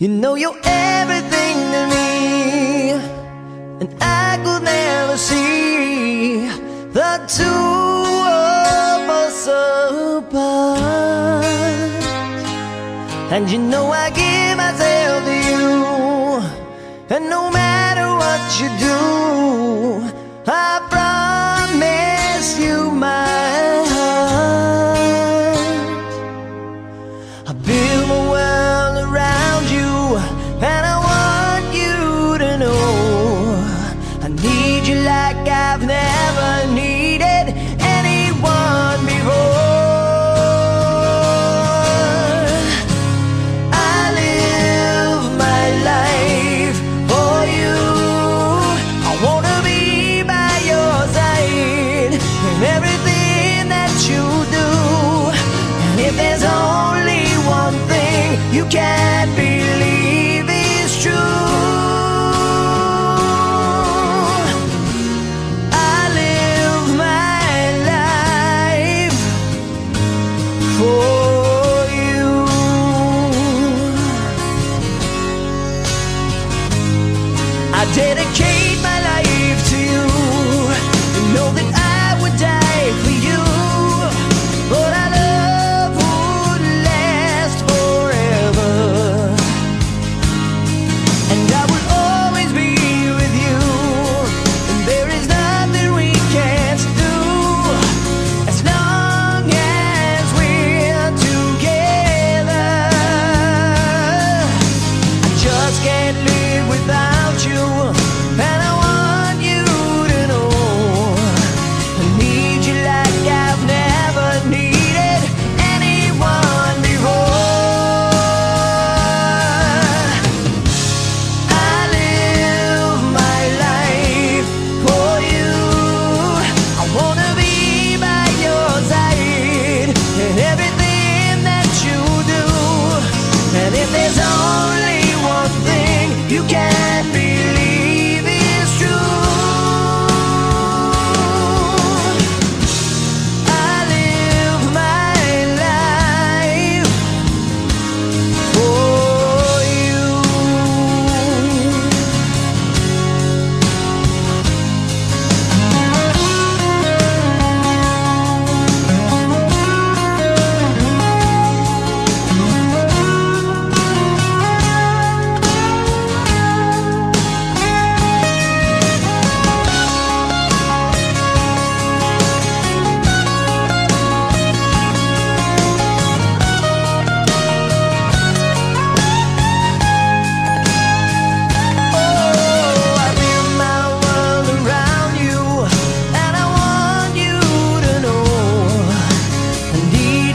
You know you're everything to me And I could never see The two of us apart. And you know I give myself to you And no matter what you do I dedicate my life to you. I know that only one thing you can be.